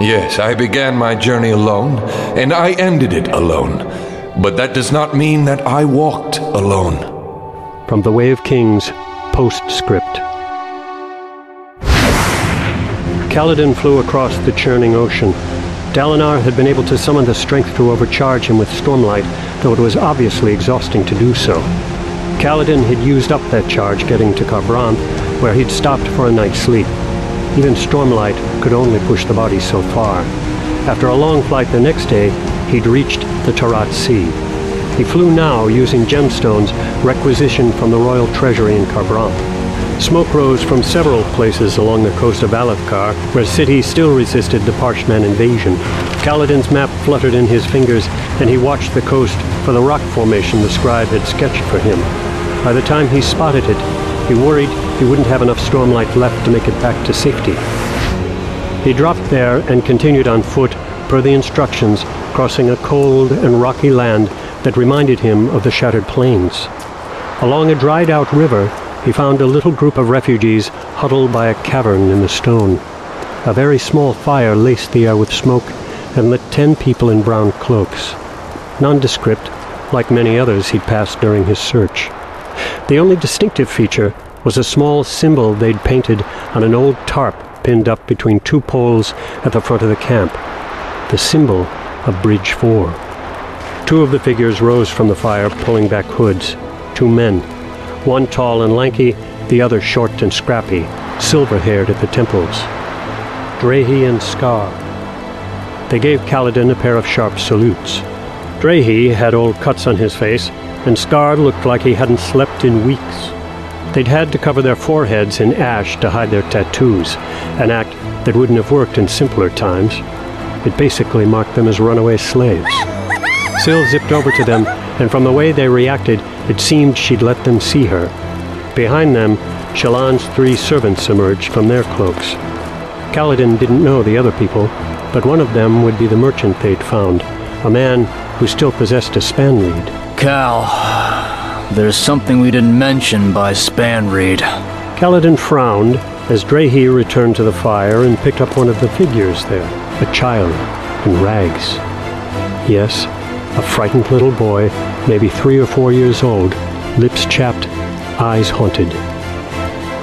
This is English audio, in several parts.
Yes, I began my journey alone, and I ended it alone. But that does not mean that I walked alone. From The Way of Kings, postscript. Kaladin flew across the churning ocean. Dalinar had been able to summon the strength to overcharge him with Stormlight, though it was obviously exhausting to do so. Kaladin had used up that charge getting to Kharbranth, where he'd stopped for a night's sleep. Even Stormlight could only push the body so far. After a long flight the next day, he'd reached the Tarat Sea. He flew now using gemstones requisitioned from the royal treasury in Kharbranth. Smoke rose from several places along the coast of Alethkar, where cities still resisted the Parshman invasion. Kaladin's map fluttered in his fingers, and he watched the coast for the rock formation the scribe had sketched for him. By the time he spotted it, he worried he wouldn't have enough stormlight left to make it back to safety. He dropped there and continued on foot per the instructions, crossing a cold and rocky land that reminded him of the shattered plains. Along a dried out river, he found a little group of refugees huddled by a cavern in the stone. A very small fire laced the air with smoke and lit ten people in brown cloaks. Nondescript, like many others he'd passed during his search. The only distinctive feature was a small symbol they'd painted on an old tarp pinned up between two poles at the front of the camp. The symbol of Bridge 4. Two of the figures rose from the fire, pulling back hoods. Two men, one tall and lanky, the other short and scrappy, silver-haired at the temples. Drehy and Scar. They gave Kaladin a pair of sharp salutes. Drehy had old cuts on his face, and Scar looked like he hadn't slept in weeks. They'd had to cover their foreheads in ash to hide their tattoos, an act that wouldn't have worked in simpler times. It basically marked them as runaway slaves. Syl zipped over to them, and from the way they reacted, it seemed she'd let them see her. Behind them, Shallan's three servants emerged from their cloaks. Kaladin didn't know the other people, but one of them would be the merchant they'd found, a man who still possessed a spanreed. Cal, there's something we didn't mention by spanreed. Kaladin frowned as Drehy returned to the fire and picked up one of the figures there, a child in rags. Yes, a frightened little boy, maybe three or four years old, lips chapped, eyes haunted.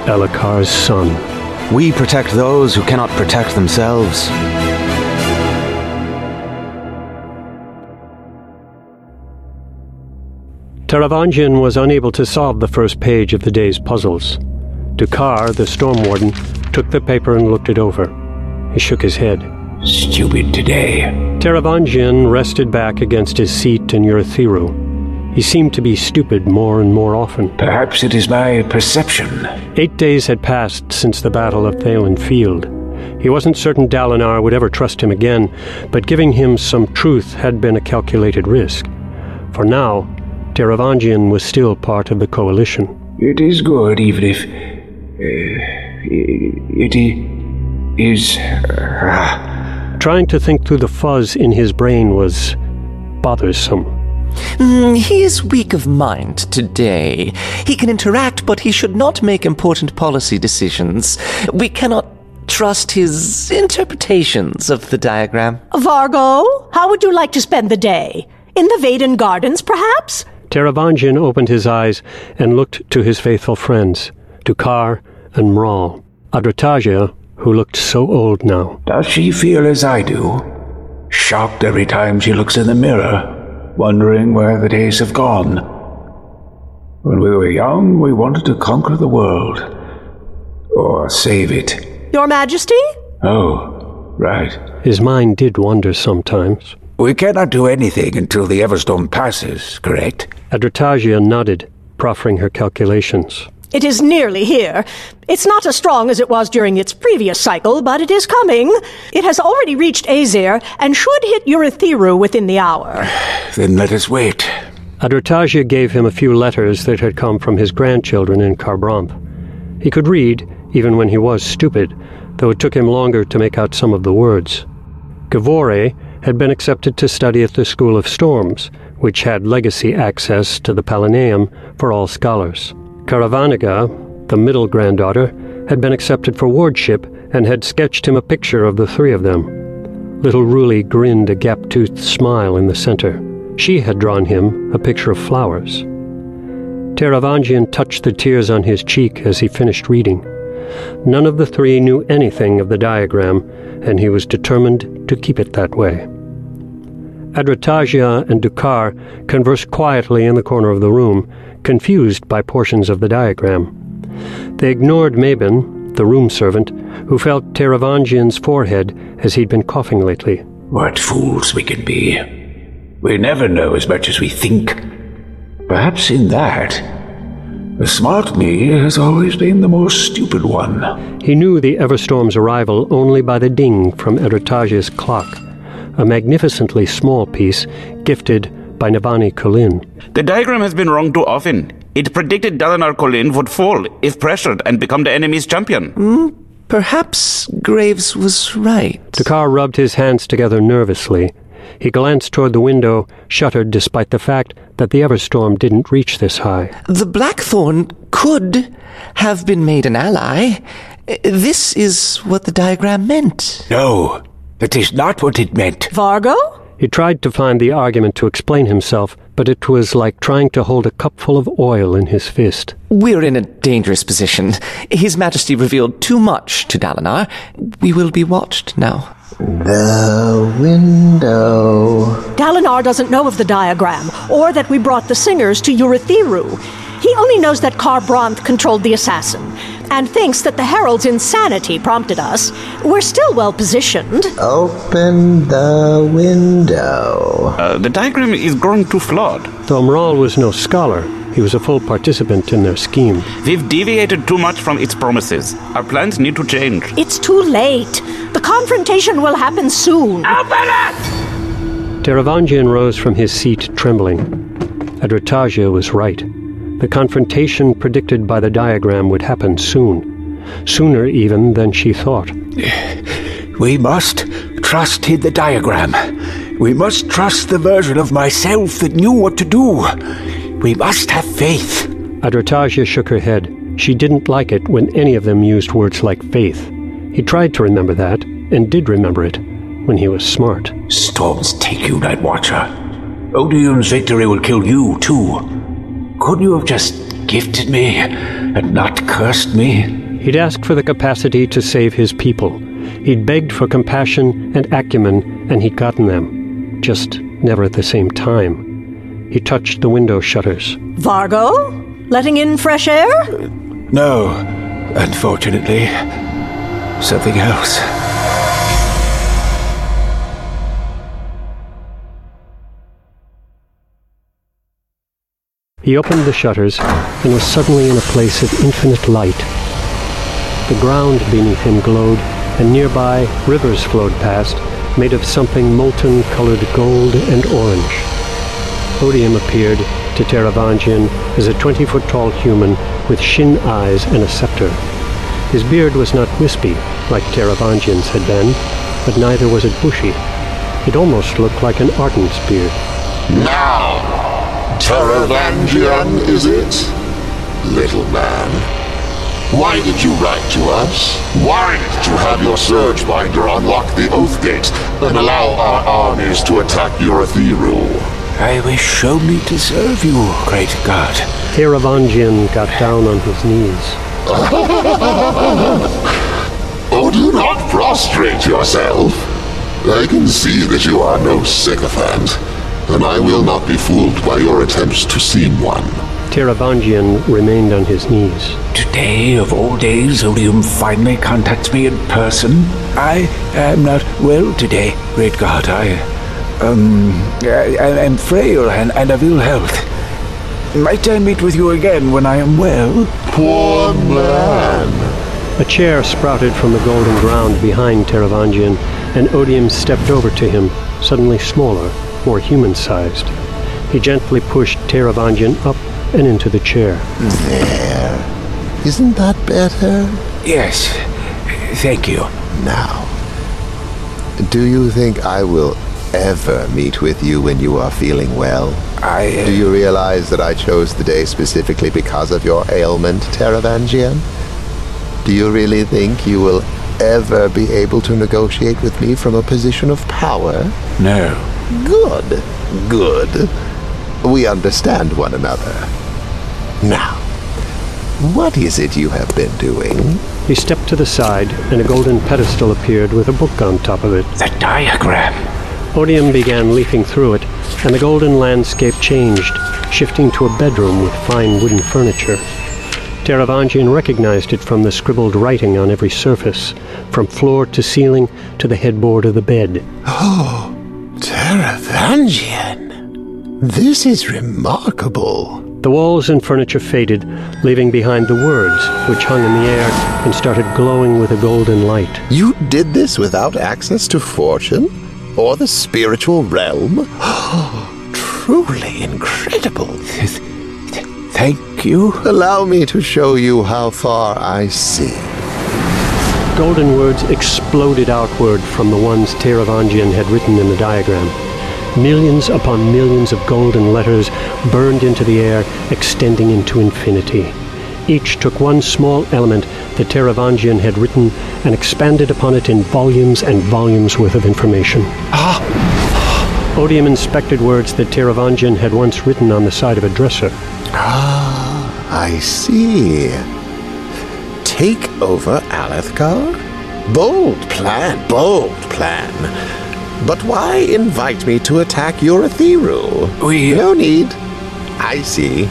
Elhokar's son. We protect those who cannot protect themselves. Taravangian was unable to solve the first page of the day's puzzles. Dukar, the storm warden, took the paper and looked it over. He shook his head. Stupid today. Taravangian rested back against his seat in Urithiru. He seemed to be stupid more and more often. Perhaps it is my perception. Eight days had passed since the Battle of Thaylen Field. He wasn't certain Dalinar would ever trust him again, but giving him some truth had been a calculated risk. For now, Taravangian was still part of the coalition. It is good, even if. Uh, it is. Uh, Trying to think through the fuzz in his brain was bothersome. Mm, he is weak of mind today. He can interact, but he should not make important policy decisions. We cannot trust his interpretations of the diagram. Vargo, how would you like to spend the day? In the Vaden Gardens, perhaps? Taravangian opened his eyes and looked to his faithful friends, Dukar and Mral. Adrotagia who looked so old now. Does she feel as I do? Shocked every time she looks in the mirror, wondering where the days have gone. When we were young, we wanted to conquer the world. Or save it. Your Majesty? Oh, right. His mind did wander sometimes. We cannot do anything until the Everstorm passes, correct? Adrotagia nodded, proffering her calculations. It is nearly here. It's not as strong as it was during its previous cycle, but it is coming. It has already reached Azir and should hit Urithiru within the hour. Then let us wait. Adrotagia gave him a few letters that had come from his grandchildren in Kharbranth. He could read, even when he was stupid, though it took him longer to make out some of the words. Gavore had been accepted to study at the School of Storms, which had legacy access to the Palanaeum for all scholars. Karavaniga, the middle granddaughter, had been accepted for wardship and had sketched him a picture of the three of them. Little Ruli grinned a gap-toothed smile in the center. She had drawn him a picture of flowers. Taravangian touched the tears on his cheek as he finished reading. None of the three knew anything of the diagram, and he was determined to keep it that way. Adrotagia and Dukar conversed quietly in the corner of the room, confused by portions of the diagram. They ignored Mabin, the room servant, who felt Taravangian's forehead as he'd been coughing lately. What fools we can be. We never know as much as we think. Perhaps in that, the smart me has always been the more stupid one. He knew the Everstorm's arrival only by the ding from Adrotagia's clock, a magnificently small piece gifted by Navani Kholin. The diagram has been wrong too often. It predicted Dalinar Kholin would fall if pressured and become the enemy's champion. Hmm? Perhaps Graves was right. Dukar rubbed his hands together nervously. He glanced toward the window, shuddered despite the fact that the Everstorm didn't reach this high. The Blackthorn could have been made an ally. This is what the diagram meant. No, that is not what it meant. Vargo? He tried to find the argument to explain himself, but it was like trying to hold a cupful of oil in his fist. We're in a dangerous position. His Majesty revealed too much to Dalinar. We will be watched now. The window. Dalinar doesn't know of the diagram, or that we brought the singers to Urithiru. He only knows that Kharbranth controlled the assassin, and thinks that the Herald's insanity prompted us. We're still well positioned. Open the window. Uh, the diagram is growing too flawed. Though Mral was no scholar, he was a full participant in their scheme. We've deviated too much from its promises. Our plans need to change. It's too late. The confrontation will happen soon. Open it! Taravangian rose from his seat, trembling. Adrotagia was right. The confrontation predicted by the diagram would happen soon. Sooner even than she thought. We must trust in the diagram. We must trust the version of myself that knew what to do. We must have faith. Adrotagia shook her head. She didn't like it when any of them used words like faith. He tried to remember that, and did remember it, when he was smart. Storms take you, Night Watcher. Odium's victory will kill you, too. Couldn't you have just gifted me and not cursed me? He'd asked for the capacity to save his people. He'd begged for compassion and acumen, and he'd gotten them. Just never at the same time. He touched the window shutters. Vargo? Letting in fresh air? No, unfortunately. Something else. He opened the shutters and was suddenly in a place of infinite light. The ground beneath him glowed, and nearby rivers flowed past, made of something molten colored gold and orange. Odium appeared to Taravangian as a 20-foot tall human with shin eyes and a scepter. His beard was not wispy, like Taravangian's had been, but neither was it bushy. It almost looked like an ardent's beard. Now! Taravangian, is it? Little man. Why did you write to us? Why did you have your Surgebinder unlock the Oath Gate and allow our armies to attack Urithiru? I wish only to serve you, great god. Taravangian got down on his knees. oh, do not prostrate yourself. I can see that you are no sycophant and I will not be fooled by your attempts to seem one. Taravangian remained on his knees. Today, of all days, Odium finally contacts me in person. I am not well today, great god. I, um, I, I am frail and, and of ill health. Might I meet with you again when I am well? Poor man. A chair sprouted from the golden ground behind Taravangian, and Odium stepped over to him, suddenly smaller, more human-sized. He gently pushed Taravangian up and into the chair. There. Isn't that better? Yes. Thank you. Now, do you think I will ever meet with you when you are feeling well? I. Uh... Do you realize that I chose the day specifically because of your ailment, Taravangian? Do you really think you will ever be able to negotiate with me from a position of power? No. Good. Good. We understand one another. Now, what is it you have been doing? He stepped to the side, and a golden pedestal appeared with a book on top of it. The diagram. Odium began leafing through it, and the golden landscape changed, shifting to a bedroom with fine wooden furniture. Taravangian recognized it from the scribbled writing on every surface, from floor to ceiling to the headboard of the bed. Oh, Taravangian! This is remarkable. The walls and furniture faded, leaving behind the words, which hung in the air and started glowing with a golden light. You did this without access to fortune? Or the spiritual realm? Truly incredible. Thank you. Allow me to show you how far I see. Golden words exploded outward from the ones Taravangian had written in the diagram. Millions upon millions of golden letters burned into the air, extending into infinity. Each took one small element that Taravangian had written and expanded upon it in volumes and volumes worth of information. Ah! Odium inspected words that Teravangian had once written on the side of a dresser. Ah, I see. Take over Alethkar? Bold plan, bold plan. But why invite me to attack Urithiru? We... No need. I see.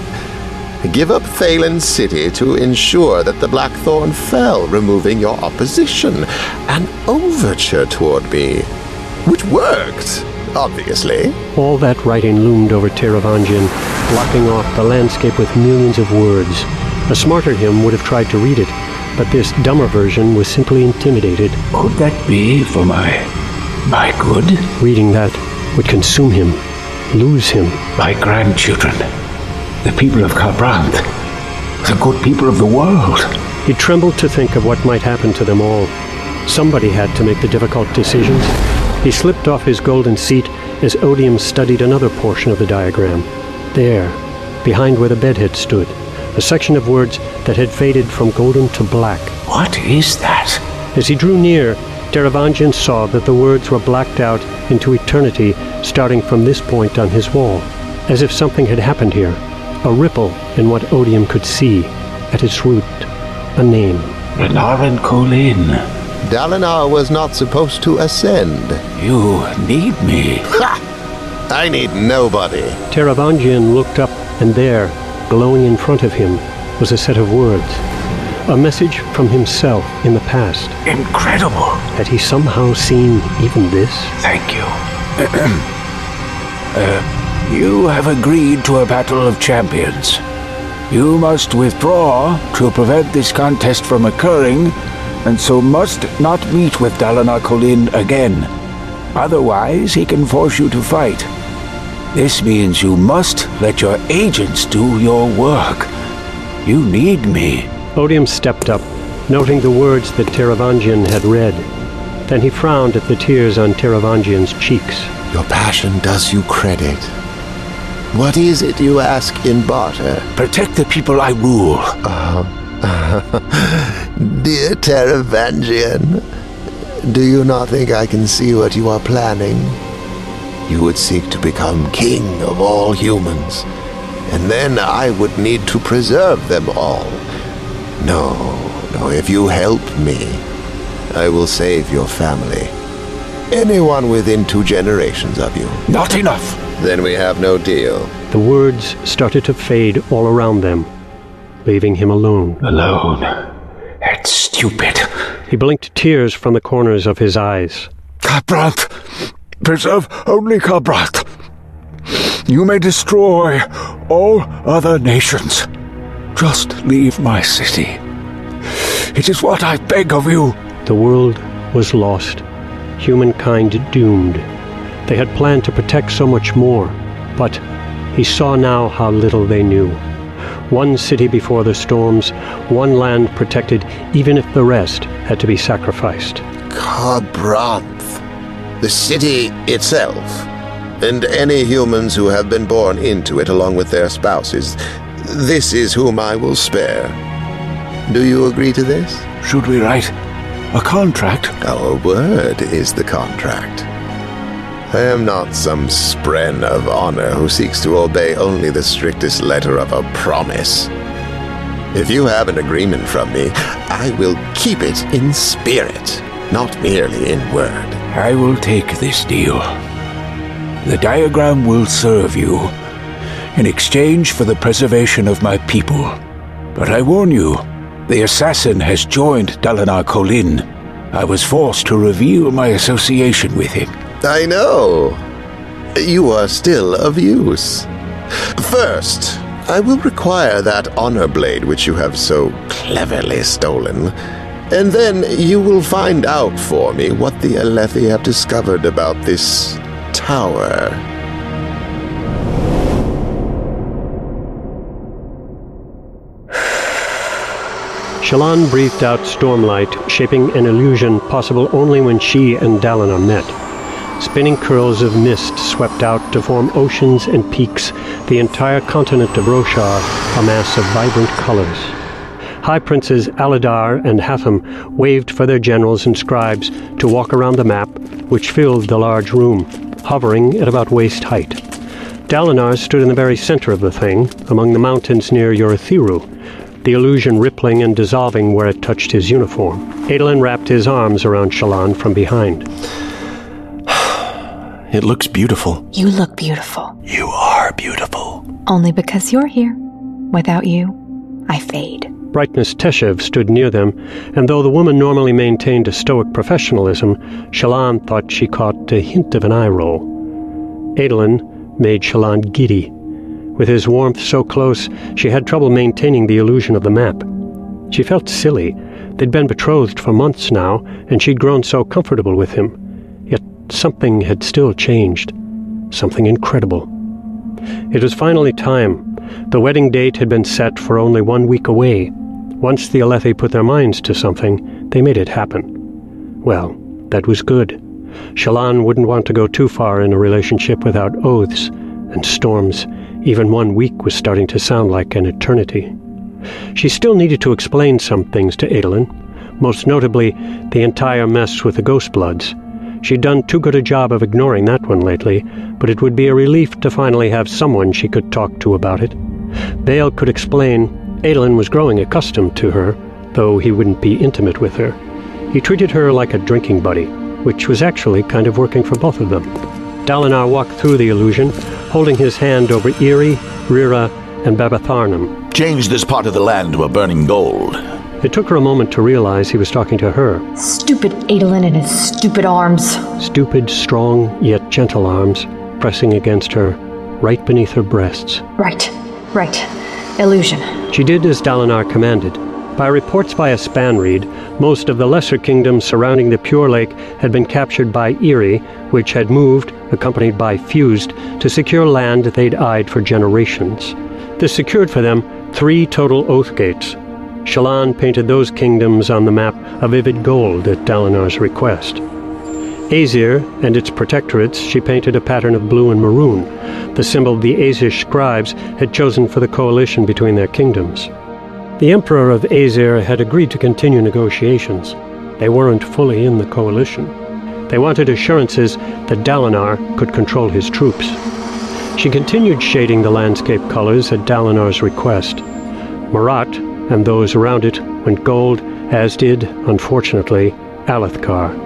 Give up Thaylen City to ensure that the Blackthorn fell, removing your opposition. An overture toward me. Which worked, obviously. All that writing loomed over Taravangian, blocking off the landscape with millions of words. A smarter him would have tried to read it, but this dumber version was simply intimidated. Could that be for my my good? Reading that would consume him, lose him. My grandchildren, the people of Kharbranth, the good people of the world. He trembled to think of what might happen to them all. Somebody had to make the difficult decisions. He slipped off his golden seat as Odium studied another portion of the diagram. There, behind where the bed had stood, a section of words that had faded from golden to black. What is that? As he drew near, Taravangian saw that the words were blacked out into eternity starting from this point on his wall, as if something had happened here. A ripple in what Odium could see, at its root, a name. Renarin Kholin. Dalinar was not supposed to ascend. You need me. Ha! I need nobody. Taravangian looked up, and there, glowing in front of him, was a set of words. A message from himself in the past. Incredible. Had he somehow seen even this? Thank you. uh, you have agreed to a battle of champions. You must withdraw to prevent this contest from occurring, and so must not meet with Dalinar Kholin again. Otherwise, he can force you to fight. This means you must let your agents do your work. You need me. Odium stepped up, noting the words that Taravangian had read. Then he frowned at the tears on Taravangian's cheeks. Your passion does you credit. What is it you ask in barter? Protect the people I rule. Uh, dear Taravangian, do you not think I can see what you are planning? You would seek to become king of all humans, and then I would need to preserve them all. No, no, if you help me, I will save your family. Anyone within two generations of you. Not enough. Then we have no deal. The words started to fade all around them, leaving him alone. Alone. That's stupid. He blinked tears from the corners of his eyes. Kharbranth! Preserve only Kharbranth! You may destroy all other nations. Just leave my city. It is what I beg of you. The world was lost. Humankind doomed. They had planned to protect so much more, but he saw now how little they knew. One city before the storms, one land protected, even if the rest had to be sacrificed. Kharbranth, the city itself, and any humans who have been born into it along with their spouses, this is whom I will spare. Do you agree to this? Should we write A contract? Our word is the contract. I am not some spren of honor who seeks to obey only the strictest letter of a promise. If you have an agreement from me, I will keep it in spirit, not merely in word. I will take this deal. The diagram will serve you in exchange for the preservation of my people. But I warn you, the assassin has joined Dalinar Kholin. I was forced to reveal my association with him. I know. You are still of use. First, I will require that honor blade which you have so cleverly stolen. And then you will find out for me what the Alethi have discovered about this tower. Shallan breathed out stormlight, shaping an illusion possible only when she and Dalinar met. Spinning curls of mist swept out to form oceans and peaks, the entire continent of Roshar a mass of vibrant colors. High Princes Aladar and Hatham waved for their generals and scribes to walk around the map, which filled the large room, hovering at about waist height. Dalinar stood in the very center of the thing, among the mountains near Urithiru, the illusion rippling and dissolving where it touched his uniform. Adolin wrapped his arms around Shallan from behind. It looks beautiful. You look beautiful. You are beautiful. Only because you're here. Without you, I fade. Brightness Teshev stood near them, and though the woman normally maintained a stoic professionalism, Shallan thought she caught a hint of an eye roll. Adolin made Shallan giddy. With his warmth so close, she had trouble maintaining the illusion of the map. She felt silly. They'd been betrothed for months now, and she'd grown so comfortable with him. Yet something had still changed. Something incredible. It was finally time. The wedding date had been set for only one week away. Once the Alethi put their minds to something, they made it happen. Well, that was good. Shallan wouldn't want to go too far in a relationship without oaths and storms. Even one week was starting to sound like an eternity. She still needed to explain some things to Adolin, most notably the entire mess with the Ghostbloods. She'd done too good a job of ignoring that one lately, but it would be a relief to finally have someone she could talk to about it. Veil could explain Adolin was growing accustomed to her, though he wouldn't be intimate with her. He treated her like a drinking buddy, which was actually kind of working for both of them. Dalinar walked through the illusion, holding his hand over Iri, Rira, and Babatharnum. Change this part of the land to a burning gold. It took her a moment to realize he was talking to her. Stupid Adolin and his stupid arms. Stupid, strong, yet gentle arms, pressing against her, right beneath her breasts. Right, right. Illusion. She did as Dalinar commanded. By reports by a Spanreed, most of the lesser kingdoms surrounding the Pure Lake had been captured by Iri, which had moved, accompanied by Fused, to secure land they'd eyed for generations. This secured for them three total oath gates. Shallan painted those kingdoms on the map a vivid gold at Dalinar's request. Azir and its protectorates she painted a pattern of blue and maroon, the symbol the Azish scribes had chosen for the coalition between their kingdoms. The Emperor of Azir had agreed to continue negotiations. They weren't fully in the coalition. They wanted assurances that Dalinar could control his troops. She continued shading the landscape colors at Dalinar's request. Marat and those around it went gold, as did, unfortunately, Alethkar.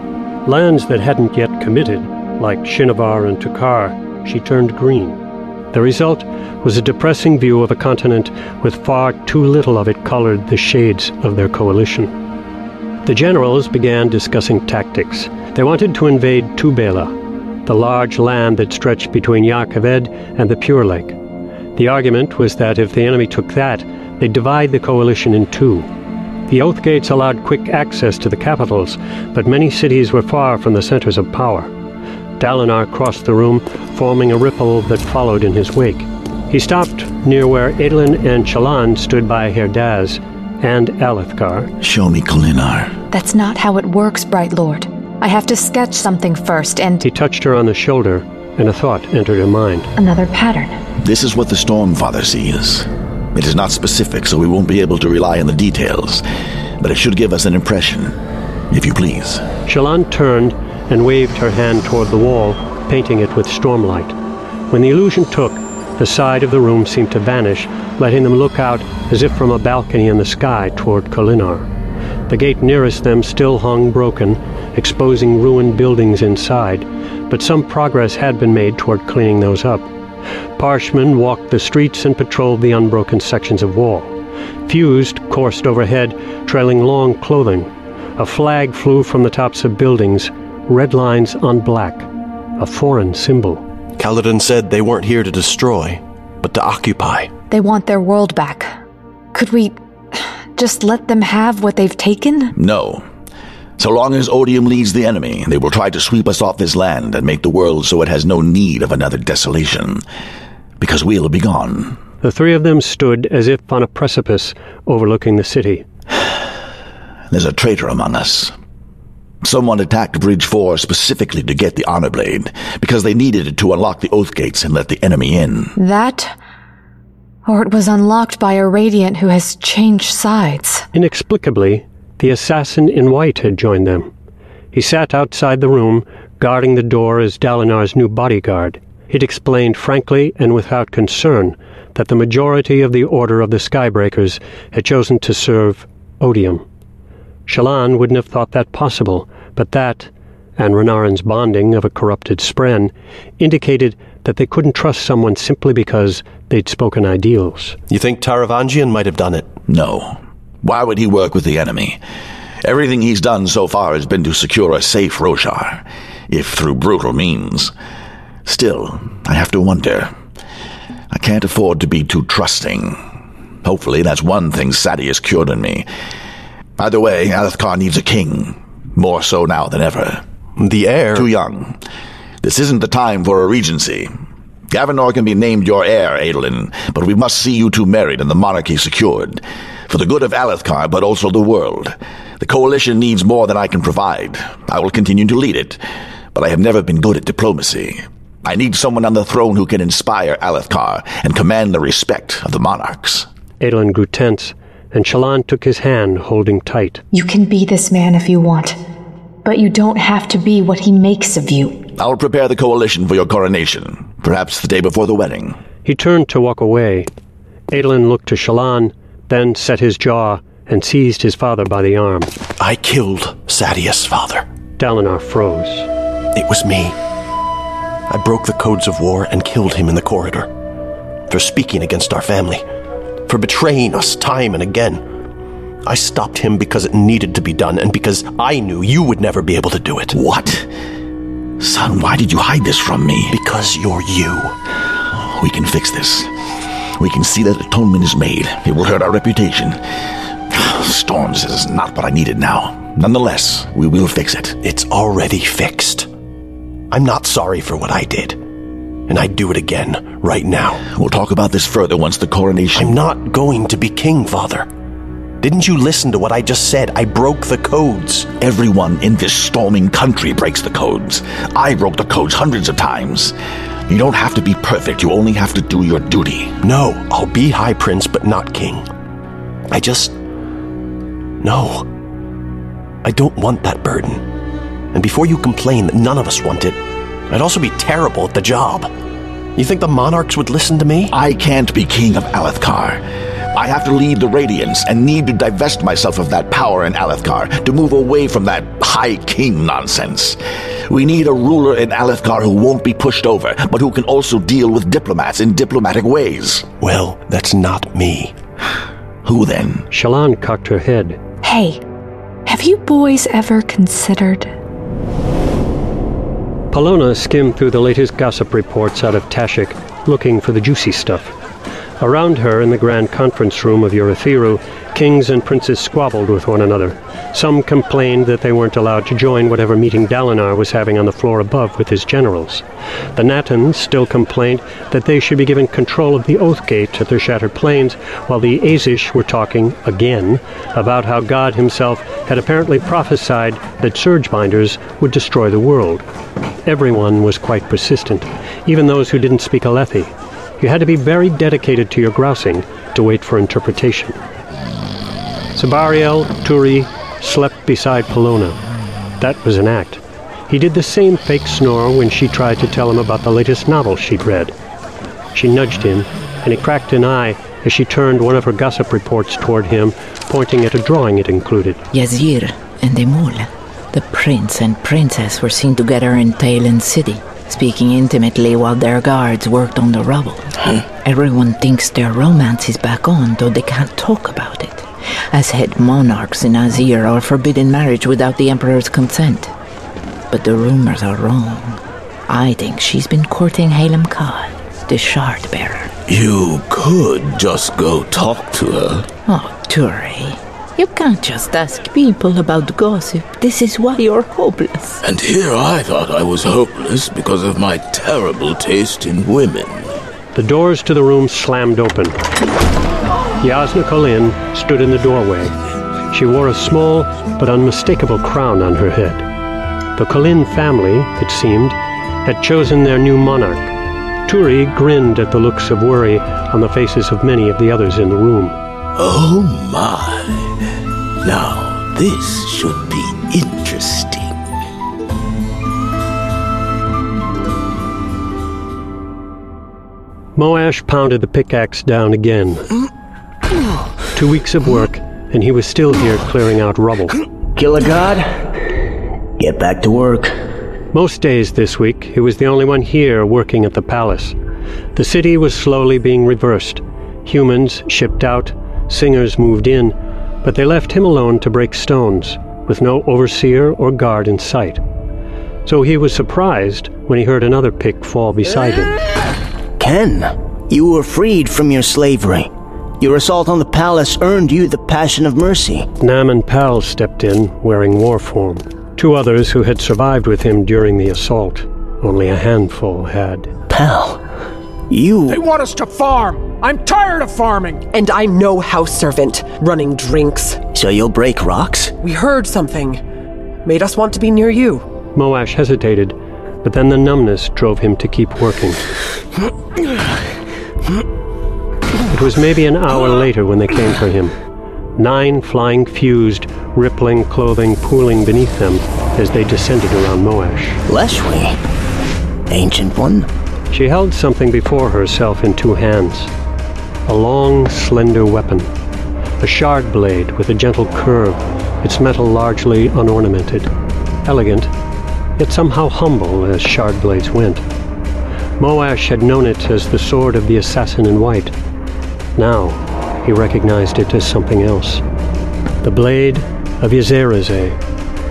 Lands that hadn't yet committed, like Shinovar and Tukar, she turned green. The result was a depressing view of a continent with far too little of it colored the shades of their coalition. The generals began discussing tactics. They wanted to invade Tubela, the large land that stretched between Jah Keved and the Pure Lake. The argument was that if the enemy took that, they'd divide the coalition in two. The Oath Gates allowed quick access to the capitals, but many cities were far from the centers of power. Dalinar crossed the room, forming a ripple that followed in his wake. He stopped near where Adolin and Shallan stood by Herdaz and Alethkar. Show me Kholinar. That's not how it works, Bright Lord. I have to sketch something first, and. He touched her on the shoulder, and a thought entered her mind. Another pattern. This is what the Stormfather sees. It is not specific, so we won't be able to rely on the details, but it should give us an impression. if you please. Shallan turned and waved her hand toward the wall, painting it with stormlight. When the illusion took, the side of the room seemed to vanish, letting them look out as if from a balcony in the sky toward Kholinar. The gate nearest them still hung broken, exposing ruined buildings inside, but some progress had been made toward cleaning those up. Parshmen walked the streets and patrolled the unbroken sections of wall. Fused coursed overhead, trailing long clothing. A flag flew from the tops of buildings, red lines on black, a foreign symbol. Kaladin said they weren't here to destroy, but to occupy. They want their world back. Could we just let them have what they've taken? No. So long as Odium leads the enemy, they will try to sweep us off this land and make the world so it has no need of another desolation. Because we'll be gone. The three of them stood as if on a precipice overlooking the city. There's a traitor among us. Someone attacked Bridge 4 specifically to get the Honor Blade, because they needed it to unlock the Oath Gates and let the enemy in. That? Or it was unlocked by a Radiant who has changed sides. Inexplicably, the assassin in white had joined them. He sat outside the room, guarding the door as Dalinar's new bodyguard. He'd explained frankly and without concern that the majority of the Order of the Skybreakers had chosen to serve Odium. Shallan wouldn't have thought that possible, but that, and Renarin's bonding of a corrupted Spren, indicated that they couldn't trust someone simply because they'd spoken ideals. You think Taravangian might have done it? No. Why would he work with the enemy? Everything he's done so far has been to secure a safe Roshar, if through brutal means. Still, I have to wonder. I can't afford to be too trusting. Hopefully, that's one thing Sadeas cured in me. Either way, Alethkar needs a king. More so now than ever. The heir. Too young. This isn't the time for a regency. Gavinor can be named your heir, Adolin, but we must see you two married and the monarchy secured. For the good of Alethkar, but also the world. The coalition needs more than I can provide. I will continue to lead it, but I have never been good at diplomacy. I need someone on the throne who can inspire Alethkar and command the respect of the monarchs. Adolin grew tense, and Shallan took his hand, holding tight. You can be this man if you want, but you don't have to be what he makes of you. I'll prepare the coalition for your coronation, perhaps the day before the wedding. He turned to walk away. Adolin looked to Shallan, then set his jaw and seized his father by the arm. I killed Sadeas' father. Dalinar froze. It was me. I broke the codes of war and killed him in the corridor. For speaking against our family. For betraying us time and again. I stopped him because it needed to be done and because I knew you would never be able to do it. What? Son, why did you hide this from me? Because you're you. We can fix this. We can see that atonement is made. It will hurt our reputation. Storms is not what I needed now. Nonetheless, we will fix it. It's already fixed. I'm not sorry for what I did. And I'd do it again, right now. We'll talk about this further once the coronation. I'm not going to be king, Father. Didn't you listen to what I just said? I broke the codes. Everyone in this storming country breaks the codes. I broke the codes hundreds of times. You don't have to be perfect, you only have to do your duty. No, I'll be High Prince, but not King. I just. No. I don't want that burden. And before you complain that none of us want it, I'd also be terrible at the job. You think the monarchs would listen to me? I can't be king of Alethkar. I have to lead the Radiance and need to divest myself of that power in Alethkar to move away from that High King nonsense. We need a ruler in Alethkar who won't be pushed over, but who can also deal with diplomats in diplomatic ways. Well, that's not me. Who then? Shallan cocked her head. Hey, have you boys ever considered? Palona skimmed through the latest gossip reports out of Tashikk, looking for the juicy stuff. Around her in the grand conference room of Urithiru, kings and princes squabbled with one another. Some complained that they weren't allowed to join whatever meeting Dalinar was having on the floor above with his generals. The Natans still complained that they should be given control of the Oath Gate at their shattered plains, while the Azish were talking, again, about how God himself had apparently prophesied that Surgebinders would destroy the world. Everyone was quite persistent, even those who didn't speak Alethi. You had to be very dedicated to your grousing to wait for interpretation. Sebarial, Turi, slept beside Palona. That was an act. He did the same fake snore when she tried to tell him about the latest novel she'd read. She nudged him, and he cracked an eye as she turned one of her gossip reports toward him, pointing at a drawing it included. Yazir and Emul, the prince and princess, were seen together in Thaylen City, speaking intimately while their guards worked on the rubble. Everyone thinks their romance is back on, though they can't talk about it. As head monarchs in Azir are forbidden marriage without the Emperor's consent. But the rumors are wrong. I think she's been courting Halem Khan, the shard bearer. You could just go talk to her. Oh, Turi, you can't just ask people about gossip. This is why you're hopeless. And here I thought I was hopeless because of my terrible taste in women. The doors to the room slammed open. Yasna Kholin stood in the doorway. She wore a small but unmistakable crown on her head. The Kholin family, it seemed, had chosen their new monarch. Turi grinned at the looks of worry on the faces of many of the others in the room. Oh my. Now, this should be interesting. Moash pounded the pickaxe down again. Two weeks of work, and he was still here clearing out rubble. Kill a god? Get back to work. Most days this week, he was the only one here working at the palace. The city was slowly being reversed. Humans shipped out, singers moved in, but they left him alone to break stones, with no overseer or guard in sight. So he was surprised when he heard another pick fall beside him. Khen, you were freed from your slavery. Your assault on the palace earned you the Passion of Mercy. Nam and Pal stepped in, wearing war form. Two others who had survived with him during the assault. Only a handful had. Pal, you. They want us to farm! I'm tired of farming! And I'm no house servant, running drinks. So you'll break rocks? We heard something. Made us want to be near you. Moash hesitated, but then the numbness drove him to keep working. It was maybe an hour later when they came for him. Nine flying fused, rippling clothing pooling beneath them as they descended around Moash. Leshwi, ancient one. She held something before herself in two hands. A long, slender weapon. A shard blade with a gentle curve, its metal largely unornamented. Elegant, yet somehow humble as shard blades went. Moash had known it as the sword of the assassin in white. Now, he recognized it as something else. The blade of Yazeraze,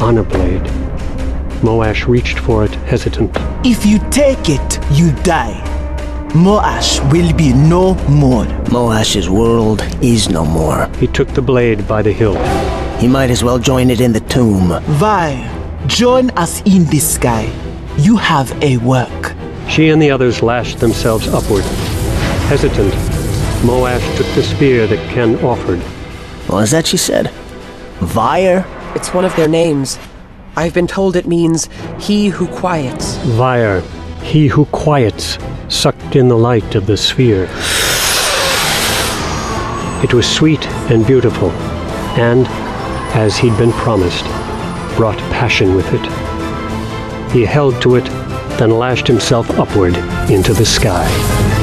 honor blade. Moash reached for it, hesitant. If you take it, you die. Moash will be no more. Moash's world is no more. He took the blade by the hilt. He might as well join it in the tomb. Vi, join us in the sky. You have a work. She and the others lashed themselves upward. Hesitant, Moash took the spear that Khen offered. What was that she said? Vyre? It's one of their names. I've been told it means he who quiets. Vyre, he who quiets, sucked in the light of the sphere. It was sweet and beautiful, and, as he'd been promised, brought passion with it. He held to it, then lashed himself upward into the sky.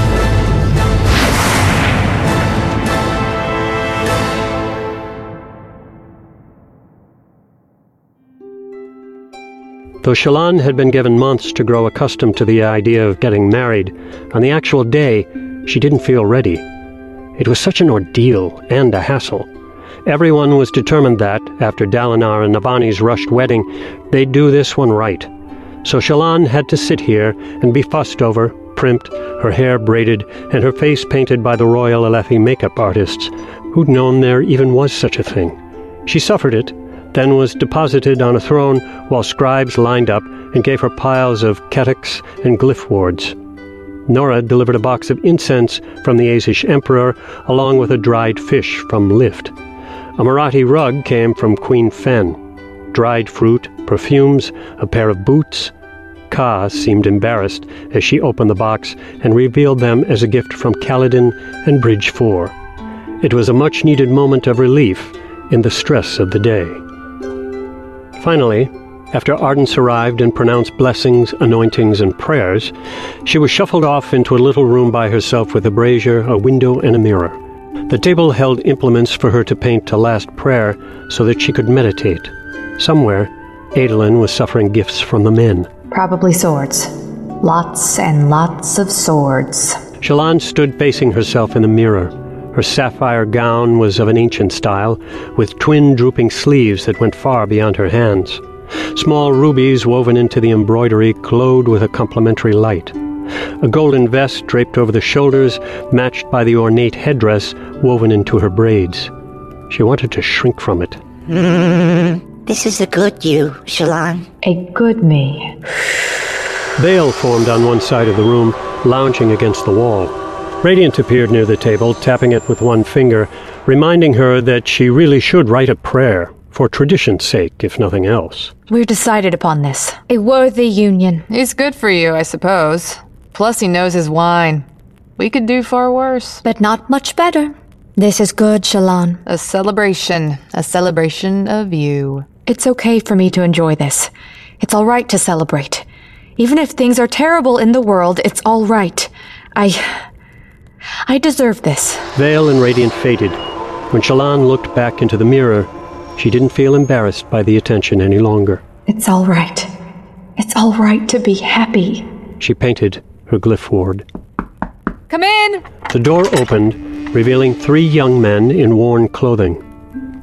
Though Shallan had been given months to grow accustomed to the idea of getting married, on the actual day, she didn't feel ready. It was such an ordeal and a hassle. Everyone was determined that, after Dalinar and Navani's rushed wedding, they'd do this one right. So Shallan had to sit here and be fussed over, primped, her hair braided, and her face painted by the Royal Alethi makeup artists, who'd known there even was such a thing. She suffered it, then was deposited on a throne while scribes lined up and gave her piles of ketiks and glyph wards. Nora delivered a box of incense from the Azish Emperor, along with a dried fish from Lift. A Marati rug came from Queen Fen. Dried fruit, perfumes, a pair of boots. Ka seemed embarrassed as she opened the box and revealed them as a gift from Kaladin and Bridge 4. It was a much needed moment of relief in the stress of the day. Finally, after ardents arrived and pronounced blessings, anointings, and prayers, she was shuffled off into a little room by herself with a brazier, a window, and a mirror. The table held implements for her to paint a last prayer so that she could meditate. Somewhere, Adolin was suffering gifts from the men. Probably swords. Lots and lots of swords. Shallan stood facing herself in the mirror. Her sapphire gown was of an ancient style, with twin drooping sleeves that went far beyond her hands. Small rubies woven into the embroidery glowed with a complementary light. A golden vest draped over the shoulders, matched by the ornate headdress woven into her braids. She wanted to shrink from it. Mm-hmm. This is a good you, Shallan. A good me. Veil formed on one side of the room, lounging against the wall. Radiant appeared near the table, tapping it with one finger, reminding her that she really should write a prayer, for tradition's sake, if nothing else. We're decided upon this. A worthy union. He's good for you, I suppose. Plus, he knows his wine. We could do far worse. But not much better. This is good, Shallan. A celebration. A celebration of you. It's okay for me to enjoy this. It's all right to celebrate. Even if things are terrible in the world, it's all right. I. I deserve this. Veil and Radiant faded. When Shallan looked back into the mirror, she didn't feel embarrassed by the attention any longer. It's all right. It's all right to be happy. She painted her glyph ward. Come in! The door opened, revealing three young men in worn clothing.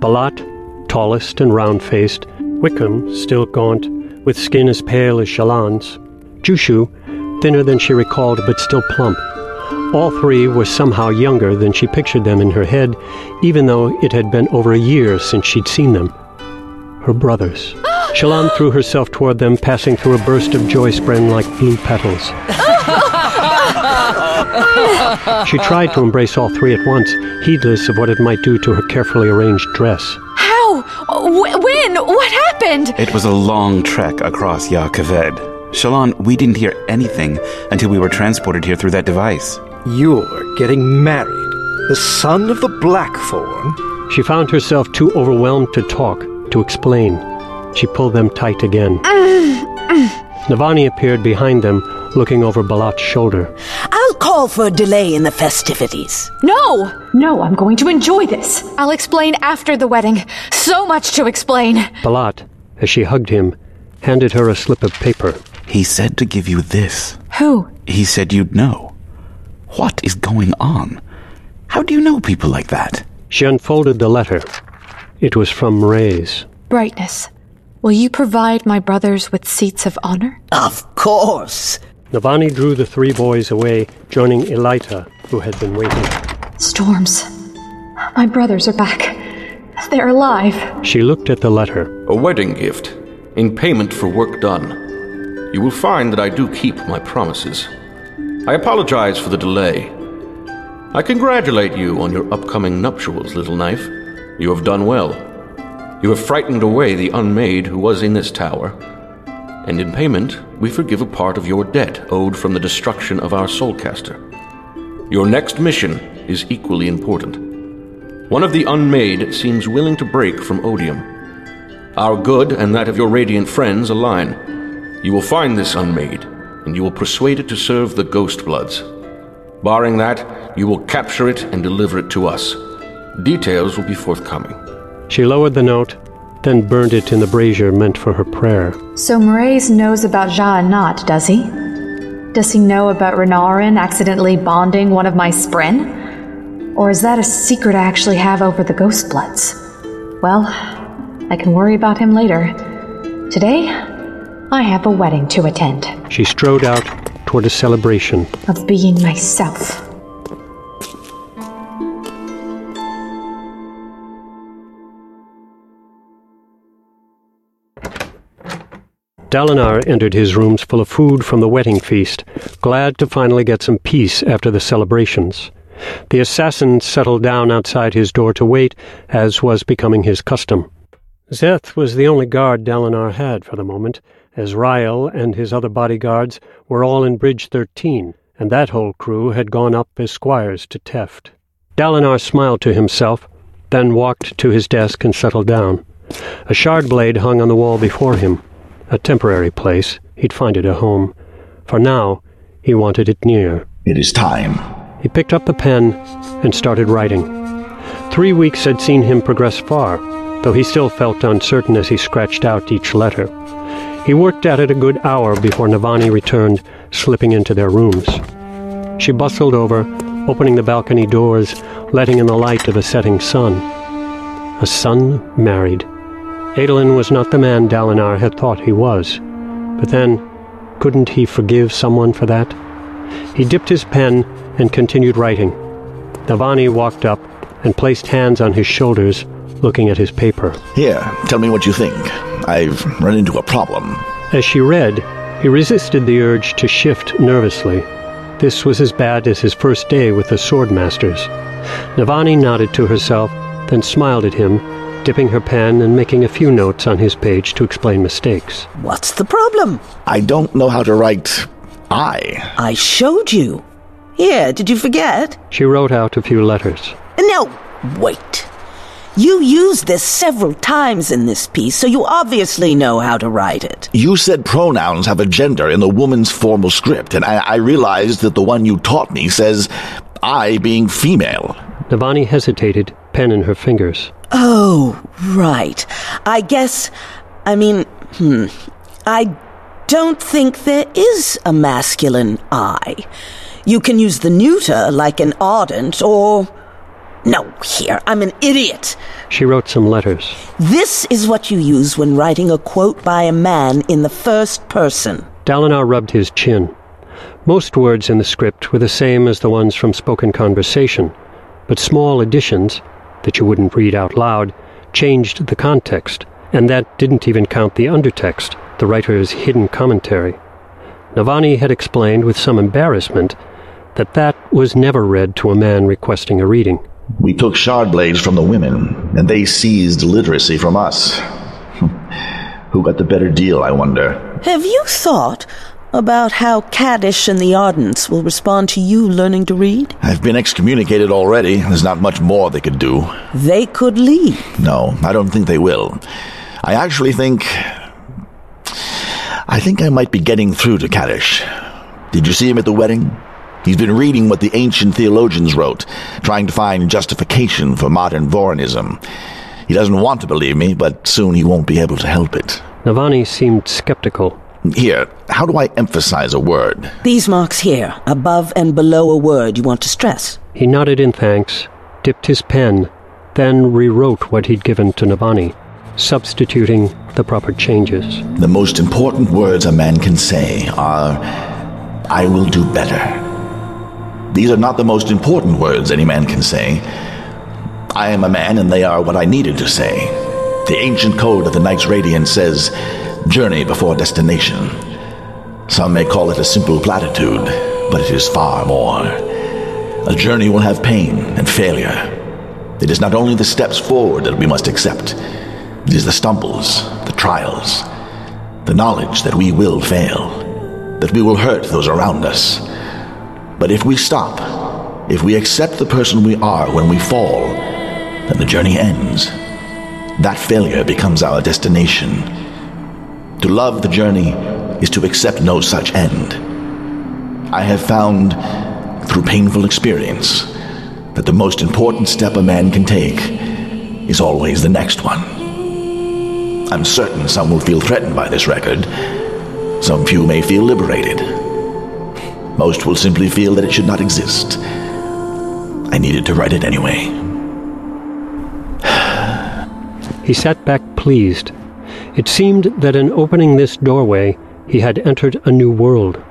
Balat, tallest and round faced, Wikim, still gaunt, with skin as pale as Shallan's, Jushu, thinner than she recalled but still plump. All three were somehow younger than she pictured them in her head, even though it had been over a year since she'd seen them. Her brothers. Shallan threw herself toward them, passing through a burst of joy spreading like blue petals. she tried to embrace all three at once, heedless of what it might do to her carefully arranged dress. How? W- when? What happened? It was a long trek across Jah Keved. Shallan, we didn't hear anything until we were transported here through that device. You're getting married. The son of the Blackthorn? She found herself too overwhelmed to talk, to explain. She pulled them tight again. Uh, uh. Navani appeared behind them, looking over Balat's shoulder. I'll call for a delay in the festivities. No! No, I'm going to enjoy this. I'll explain after the wedding. So much to explain. Balat, as she hugged him, handed her a slip of paper. He said to give you this. Who? He said you'd know. What is going on? How do you know people like that? She unfolded the letter. It was from Mraize. Brightness, will you provide my brothers with seats of honor? Of course. Navani drew the three boys away, joining Eylita, who had been waiting. Storms. My brothers are back. They're alive. She looked at the letter. A wedding gift, in payment for work done. You will find that I do keep my promises. I apologize for the delay. I congratulate you on your upcoming nuptials, little knife. You have done well. You have frightened away the unmade who was in this tower. And in payment, we forgive a part of your debt owed from the destruction of our soulcaster. Your next mission is equally important. One of the unmade seems willing to break from Odium. Our good and that of your radiant friends align. You will find this unmade, and you will persuade it to serve the Ghost Bloods. Barring that, you will capture it and deliver it to us. Details will be forthcoming. She lowered the note, then burned it in the brazier meant for her prayer. So Mraize knows about Sja-anat, does he? Does he know about Renarin accidentally bonding one of my Spren? Or is that a secret I actually have over the Ghost Bloods? Well, I can worry about him later. Today, I have a wedding to attend. She strode out toward a celebration. Of being myself. Dalinar entered his rooms full of food from the wedding feast, glad to finally get some peace after the celebrations. The assassin settled down outside his door to wait, as was becoming his custom. Szeth was the only guard Dalinar had for the moment, as Rial and his other bodyguards were all in Bridge 13, and that whole crew had gone up as squires to Teft. Dalinar smiled to himself, then walked to his desk and settled down. A shard blade hung on the wall before him. A temporary place. He'd find it a home. For now, he wanted it near. It is time. He picked up the pen and started writing. Three weeks had seen him progress far, though he still felt uncertain as he scratched out each letter. He worked at it a good hour before Navani returned, slipping into their rooms. She bustled over, opening the balcony doors, letting in the light of a setting sun. A son married. Adolin was not the man Dalinar had thought he was. But then, couldn't he forgive someone for that? He dipped his pen and continued writing. Navani walked up and placed hands on his shoulders, looking at his paper. Here, tell me what you think. I've run into a problem. As she read, he resisted the urge to shift nervously. This was as bad as his first day with the Swordmasters. Navani nodded to herself, then smiled at him, dipping her pen and making a few notes on his page to explain mistakes. What's the problem? I don't know how to write I. I showed you. Here, did you forget? She wrote out a few letters. No, wait. You used this several times in this piece, so you obviously know how to write it. You said pronouns have a gender in the woman's formal script, and I, I realized that the one you taught me says I being female. Navani hesitated, pen in her fingers. Oh, right. I guess. I mean, hmm. I don't think there is a masculine I. You can use the neuter like an ardent or. No, here, I'm an idiot. She wrote some letters. This is what you use when writing a quote by a man in the first person. Dalinar rubbed his chin. Most words in the script were the same as the ones from spoken conversation, but small additions, that you wouldn't read out loud, changed the context, and that didn't even count the undertext, the writer's hidden commentary. Navani had explained with some embarrassment that that was never read to a man requesting a reading. We took shard blades from the women, and they seized literacy from us. Who got the better deal, I wonder? Have you thought about how Kadash and the Ardents will respond to you learning to read? I've been excommunicated already. There's not much more they could do. They could leave. No, I don't think they will. I actually think. I think I might be getting through to Kadash. Did you see him at the wedding? He's been reading what the ancient theologians wrote, trying to find justification for modern Vorinism. He doesn't want to believe me, but soon he won't be able to help it. Navani seemed skeptical. Here, how do I emphasize a word? These marks here, above and below a word you want to stress. He nodded in thanks, dipped his pen, then rewrote what he'd given to Navani, substituting the proper changes. The most important words a man can say are, I will do better. These are not the most important words any man can say. I am a man, and they are what I needed to say. The ancient code of the Knights Radiant says, journey before destination. Some may call it a simple platitude, but it is far more. A journey will have pain and failure. It is not only the steps forward that we must accept, it is the stumbles, the trials, the knowledge that we will fail, that we will hurt those around us. But if we stop, if we accept the person we are when we fall, then the journey ends. That failure becomes our destination. To love the journey is to accept no such end. I have found, through painful experience, that the most important step a man can take is always the next one. I'm certain some will feel threatened by this record. Some few may feel liberated. Most will simply feel that it should not exist. I needed to write it anyway. He sat back pleased. It seemed that in opening this doorway, he had entered a new world.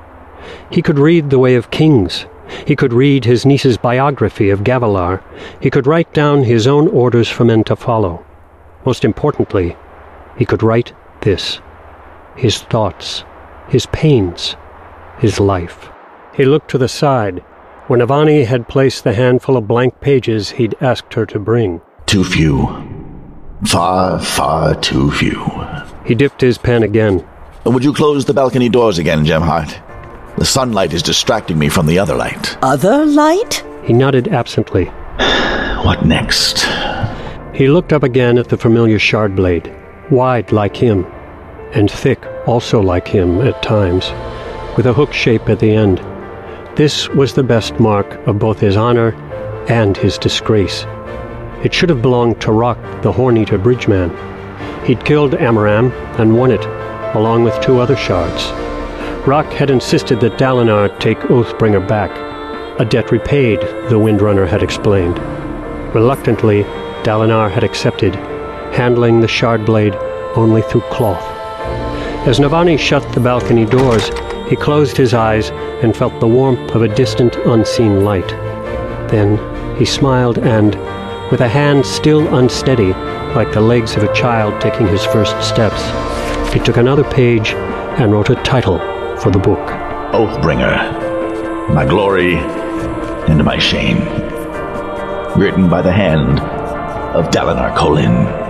He could read The Way of Kings. He could read his niece's biography of Gavilar. He could write down his own orders for men to follow. Most importantly, he could write this his thoughts, his pains, his life. He looked to the side, where Navani had placed the handful of blank pages he'd asked her to bring. Too few. Far, far too few. He dipped his pen again. Would you close the balcony doors again, Gemheart? The sunlight is distracting me from the other light. Other light? He nodded absently. What next? He looked up again at the familiar shard blade, wide like him, and thick also like him at times, with a hook shape at the end. This was the best mark of both his honor and his disgrace. It should have belonged to Rock, the Horn-Eater bridgeman. He'd killed Amaram and won it, along with two other shards. Rock had insisted that Dalinar take Oathbringer back, a debt repaid, the Windrunner had explained. Reluctantly, Dalinar had accepted, handling the shard blade only through cloth. As Navani shut the balcony doors, he closed his eyes and felt the warmth of a distant, unseen light. Then he smiled and, with a hand still unsteady, like the legs of a child taking his first steps, he took another page and wrote a title for the book. Oathbringer, my glory and my shame. Written by the hand of Dalinar Kholin.